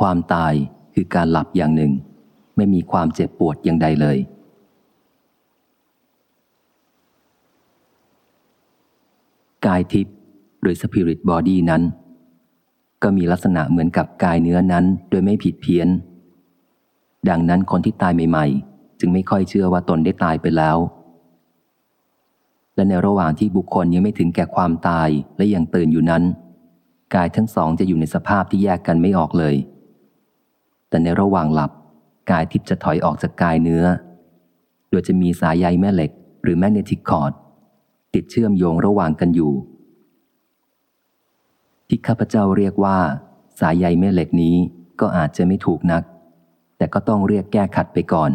ความตายคือการหลับอย่างหนึ่ง ไม่มีความเจ็บปวดอย่างใดเลย กายทิพย์หรือ spirit body นั้น ก็มีลักษณะเหมือนกับกายเนื้อนั้นโดยไม่ผิดเพี้ยน ดังนั้นคนที่ตายใหม่ ๆ จึงไม่ค่อยเชื่อว่าตนได้ตายไปแล้ว และในระหว่างที่บุคคลยังไม่ถึงแก่ความตายและยังตื่นอยู่นั้นกายทั้งสองจะอยู่ในสภาพที่แยกกันไม่ออกเลย แต่ในระหว่างหลับ กายทิพย์จะถอยออกจากกายเนื้อ โดยจะมีสายใยแม่เหล็ก หรือแมกเนติกคอร์ดติดเชื่อมโยงระหว่างกันอยู่ ที่ข้าพเจ้าเรียกว่า สายใยแม่เหล็กนี้ก็อาจจะไม่ถูกนัก แต่ก็ต้องเรียกแก้ขัดไปก่อน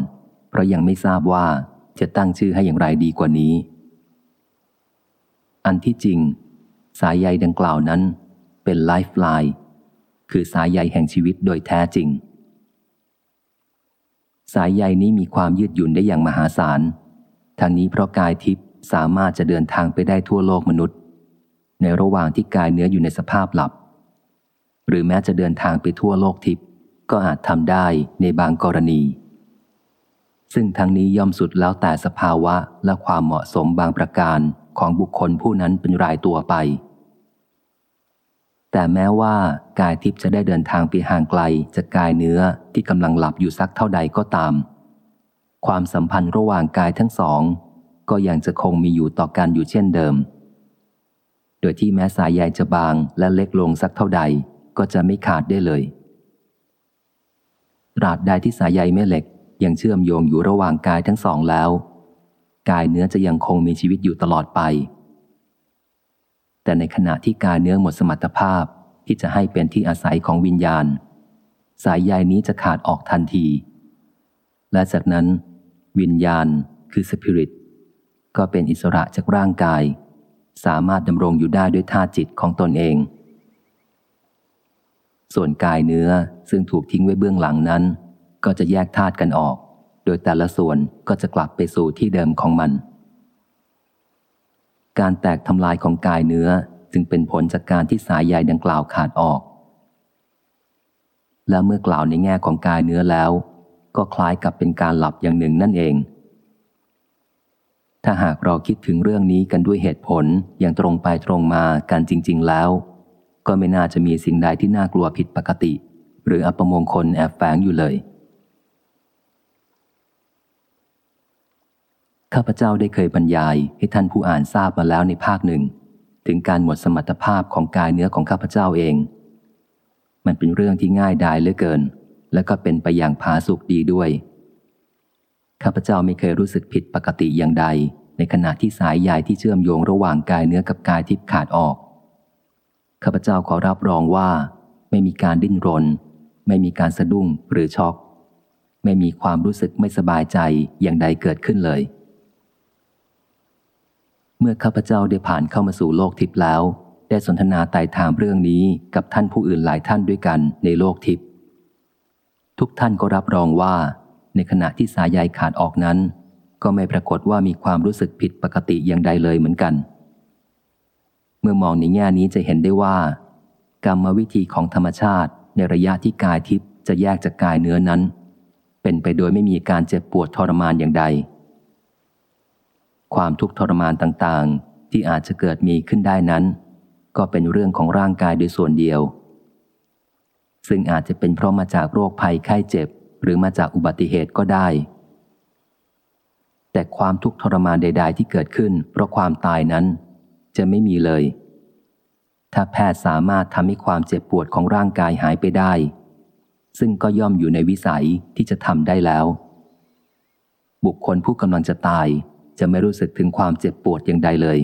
เพราะยังไม่ทราบว่าจะตั้งชื่อให้อย่างไรดีกว่านี้ อันที่จริง สายใยดังกล่าวนั้นเป็นไลฟ์ไลน์คือสายใยแห่งชีวิตโดยแท้จริง สายใยนี้มีความยืดหยุ่นได้อย่างมหาศาลทางนี้เพราะกายทิพย์สามารถจะเดินทางไปได้ทั่วโลกมนุษย์ ในระหว่างที่กายเนื้ออยู่ในสภาพหลับ หรือแม้จะเดินทางไปทั่วโลกทิพย์ก็อาจทำได้ในบางกรณี ซึ่งทั้งนี้ย่อมสุดแล้วแต่สภาวะและความเหมาะสมบางประการของบุคคลผู้นั้นเป็นรายตัวไป แต่แม้ว่ากายทิพย์จะได้เดินทางไปห่างไกลจากกายเนื้อที่กำลังหลับอยู่สักเท่าใดก็ตาม ความสัมพันธ์ระหว่างกายทั้งสอง ก็ยังจะคงมีอยู่ต่อกันอยู่เช่นเดิม โดยที่แม้สายใยจะบางและเล็กลงสักเท่าใดก็จะไม่ขาดได้เลยตราบใดที่สายใยแม่เหล็กยังเชื่อมโยงอยู่ระหว่างกายทั้งสองแล้ว กายเนื้อจะยังคงมีชีวิตอยู่ตลอดไป แต่ในขณะที่กายเนื้อหมดสมรรถภาพที่จะให้เป็นที่อาศัยของวิญญาณ สายใยนี้จะขาดออกทันที และจากนั้น วิญญาณคือสปิริตก็เป็นอิสระจากร่างกาย สามารถดำรงอยู่ได้ด้วยท่าจิตของตนเอง ส่วนกายเนื้อซึ่งถูกทิ้งไว้เบื้องหลังนั้น ก็จะแยกธาตุกันออก โดยแต่ละส่วนก็จะกลับไปสู่ที่เดิมของมัน การแตกทำลายของกายเนื้อจึงเป็นผลจากการที่สายใยดังกล่าวขาดออก และเมื่อกล่าวในแง่ของกายเนื้อแล้ว ก็คล้ายกับเป็นการหลับอย่างหนึ่งนั่นเอง ถ้าหากเราคิดถึงเรื่องนี้กันด้วยเหตุผลอย่างตรงไปตรงมากันจริง ๆ แล้ว ก็ไม่น่าจะมีสิ่งใดที่น่ากลัวผิดปกติ หรืออัปมงคลแอบแฝงอยู่เลย ข้าพเจ้าได้เคยบรรยายให้ท่านผู้อ่านทราบมาแล้วในภาคหนึ่ง ถึงการหมดสมรรถภาพของกายเนื้อของข้าพเจ้าเอง มันเป็นเรื่องที่ง่ายดายเหลือเกิน และก็เป็นไปอย่างผาสุกดีด้วย ข้าพเจ้าไม่เคยรู้สึกผิดปกติอย่างใด ในขณะที่สายใยที่เชื่อมโยงระหว่างกายเนื้อกับกายทิพย์ขาดออก ข้าพเจ้าขอรับรองว่า ไม่มีการดิ้นรน ไม่มีการสะดุ้งหรือช็อก ไม่มีความรู้สึกไม่สบายใจอย่างใดเกิดขึ้นเลย เมื่อข้าพเจ้าได้ผ่านเข้ามาสู่โลกทิพย์แล้ว ได้สนทนาไต่ถามเรื่องนี้กับท่านผู้อื่นหลายท่านด้วยกันในโลกทิพย์ทุกท่านก็รับรองว่า ในขณะที่สายใยขาดออกนั้น ก็ไม่ปรากฏว่ามีความรู้สึกผิดปกติอย่างใดเลยเหมือนกัน เมื่อมองในแง่นี้จะเห็นได้ว่า กรรมวิธีของธรรมชาติในระยะที่กายทิพย์จะแยกจากกายเนื้อนั้น เป็นไปโดยไม่มีการเจ็บปวดทรมานอย่างใด ความทุกข์ทรมานต่างๆ ที่อาจจะเกิดมีขึ้นได้นั้น ก็เป็นเรื่องของร่างกายโดยส่วนเดียว ซึ่งอาจจะเป็นเพราะมาจากโรคภัยไข้เจ็บ หรือมาจากอุบัติเหตุก็ได้ แต่ความทุกข์ทรมานใด ๆ ที่เกิดขึ้น เพราะความตายนั้น จะไม่มีเลย ถ้าแพทย์สามารถทำให้ความเจ็บปวดของร่างกายหายไปได้ ซึ่งก็ย่อมอยู่ในวิสัยที่จะทำได้แล้ว บุคคลผู้กำลังจะตาย จะไม่รู้สึกถึงความเจ็บปวดอย่างใดเลย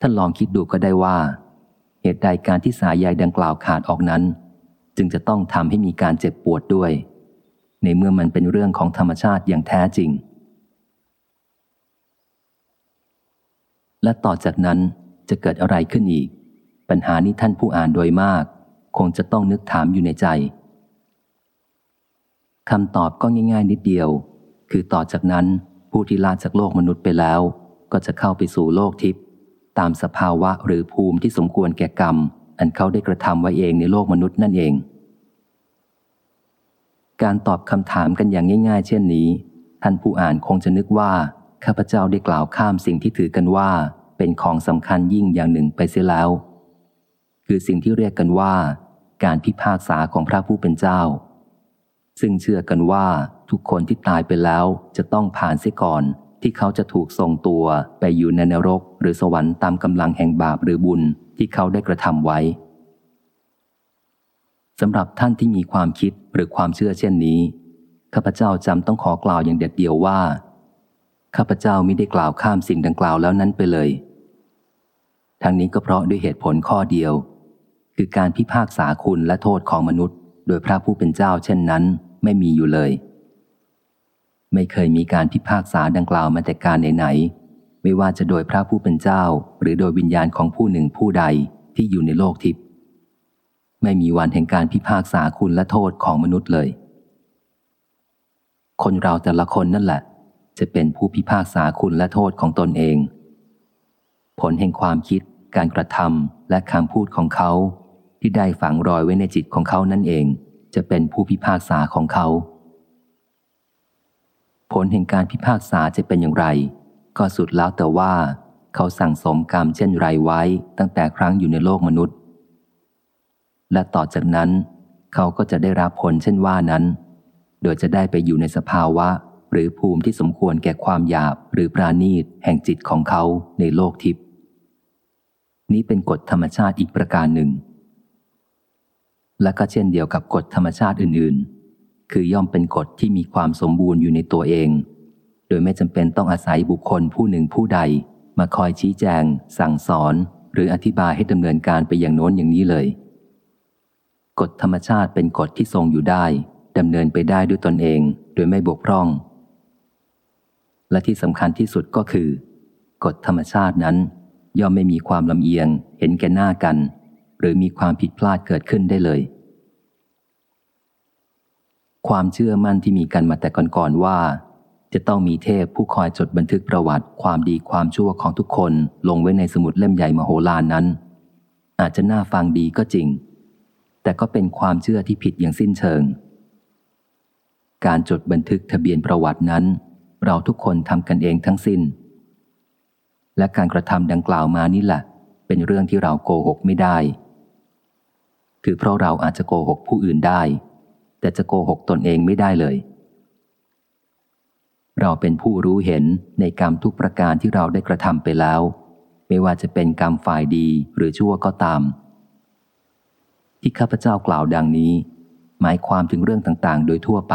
ท่านลองคิดดูก็ได้ว่า เหตุใดการที่สายใยดังกล่าวขาดออกนั้น จึงจะต้องทำให้มีการเจ็บปวดด้วย ในเมื่อมันเป็นเรื่องของธรรมชาติอย่างแท้จริง และต่อจากนั้นจะเกิดอะไรขึ้นอีก ปัญหานี้ท่านผู้อ่านโดยมาก คงจะต้องนึกถามอยู่ในใจคำตอบก็ง่าย ๆ นิดเดียว คือต่อจากนั้นผู้ที่ลาจากโลกมนุษย์ไปแล้ว ก็จะเข้าไปสู่โลกทิพย์ตามสภาวะหรือภูมิที่สมควรแก่กรรม อันเขาได้กระทำไว้เองในโลกมนุษย์นั่นเอง การตอบคำถามกันอย่างง่าย ๆ เช่นนี้ ท่านผู้อ่านคงจะนึกว่า ข้าพเจ้าได้กล่าวข้ามสิ่งที่ถือกันว่า เป็นของสำคัญยิ่งอย่างหนึ่งไปเสียแล้ว คือสิ่งที่เรียกกันว่า การพิพากษาของพระผู้เป็นเจ้า ซึ่งเชื่อกันว่า ทุกคนที่ตายไปแล้วจะต้องผ่านเสียก่อน ที่เขาจะถูกส่งตัวไปอยู่ในนรก หรือสวรรค์ตามกำลังแห่งบาปหรือบุญที่เขาได้กระทำไว้สำหรับท่านที่มีความคิดหรือความเชื่อเช่นนี้ ข้าพเจ้าจำต้องขอกล่าวอย่างเด็ดเดี่ยวว่า ข้าพเจ้าไม่ได้กล่าวข้ามสิ่งดังกล่าวแล้วนั้นไปเลย ทั้งนี้ก็เพราะด้วยเหตุผลข้อเดียว คือการพิพากษาคุณและโทษของมนุษย์ โดยพระผู้เป็นเจ้าเช่นนั้น ไม่มีอยู่เลย ไม่เคยมีการพิพากษาดังกล่าวมาแต่การไหนๆไม่ว่าจะโดยพระผู้เป็นเจ้า หรือโดยวิญญาณของผู้หนึ่งผู้ใดที่อยู่ในโลกทิพย์ไม่มีวันแห่งการพิพากษาคุณและโทษของมนุษย์เลย คนเราแต่ละคนนั่นแหละ จะเป็นผู้พิพากษาคุณและโทษของตนเอง ผลแห่งความคิด การกระทำและคำพูดของเขา ที่ได้ฝังรอยไว้ในจิตของเขานั่นเอง จะเป็นผู้พิพากษาของเขา ผลแห่งการพิพากษาจะเป็นอย่างไร ก็สุดแล้วแต่ว่า เขาสั่งสมกรรมเช่นไรไว้ตั้งแต่ครั้งอยู่ในโลกมนุษย์ และต่อจากนั้น เขาก็จะได้รับผลเช่นว่านั้น โดยจะได้ไปอยู่ในสภาวะหรือภูมิที่สมควรแก่ความหยาบหรือปราณีตแห่งจิตของเขาในโลกทิพย์นี้เป็นกฎธรรมชาติอีกประการหนึ่ง และก็เช่นเดียวกับกฎธรรมชาติอื่นๆ คือย่อมเป็นกฎที่มีความสมบูรณ์อยู่ในตัวเอง โดยไม่จำเป็นต้องอาศัยบุคคลผู้หนึ่งผู้ใด มาคอยชี้แจง สั่งสอน หรืออธิบายให้ดำเนินการไปอย่างโน้นอย่างนี้เลย กฎธรรมชาติเป็นกฎที่ทรงอยู่ได้ดำเนินไปได้ด้วยตนเอง โดยไม่บกพร่อง และที่สำคัญที่สุดก็คือ กฎธรรมชาตินั้น ย่อมไม่มีความลำเอียง เห็นแก่หน้ากัน หรือมีความผิดพลาดเกิดขึ้นได้เลย ความเชื่อมั่นที่มีกันมาแต่ก่อนๆว่า จะต้องมีเทพผู้คอยจดบันทึกประวัติความดีความชั่วของทุกคนลงไว้ในสมุดเล่มใหญ่มโหฬารนนั้น อาจจะน่าฟังดีก็จริง แต่ก็เป็นความเชื่อที่ผิดอย่างสิ้นเชิง การจดบันทึกทะเบียนประวัตินั้น เราทุกคนทำกันเองทั้งสิน้น และการกระทำดังกล่าวมานี่แหละ เป็นเรื่องที่เราโกหกไม่ได้ คือเพราะเราอาจจะโกหกผู้อื่นได้ แต่จะโกหกตนเองไม่ได้เลย เราเป็นผู้รู้เห็นในกรรมทุกประการที่เราได้กระทำไปแล้ว ไม่ว่าจะเป็นกรรมฝ่ายดีหรือชั่วก็ตาม ที่ข้าพเจ้ากล่าวดังนี้ หมายความถึงเรื่องต่างๆ โดยทั่วไป